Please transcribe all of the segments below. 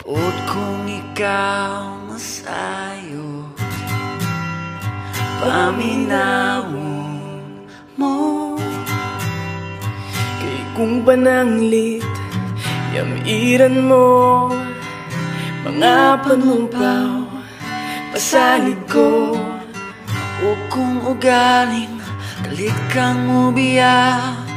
Put kung ikaw masayo Paminawon mo. Kay kung pananglit Yamiran mo. Mga panumpaw Pasalig ko. O kung ugaling Kalit kang ubiyak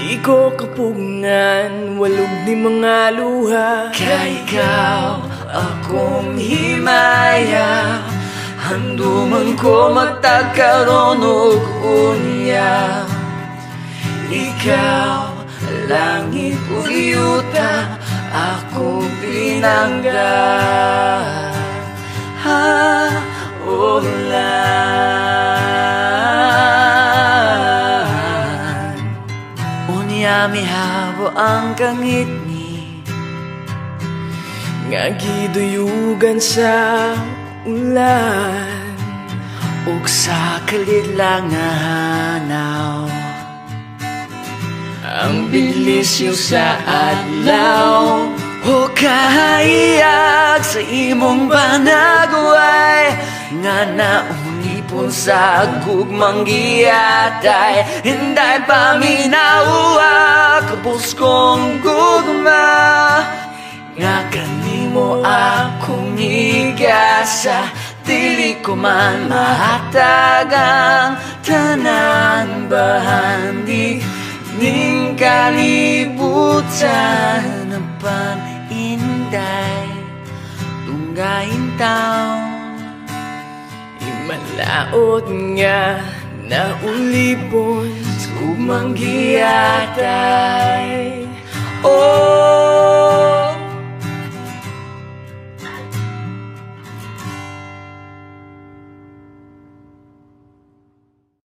Di ko kapugngan Walog ni mga luha. Kay ikaw akong himaya. Handuman ko matagkaroon og unya. Ikaw, langit ug yuta Ako pinangga Unya mihabo ang kangit ni Nga giduyugan sa ulan Ug sa kalit lang nga hanaw. Ang bilis yung sa adlaw O kahayag sa imong panagway Nga naunipon sa gugmang giyatay Hinday pa minawa Kabus kong gugma. Nga kanimo akong igasa Dili ko man mahatag tanan bahandi Ning kalibutan ang paninday Tunggahin taon Imalaot nga na ulipon Oh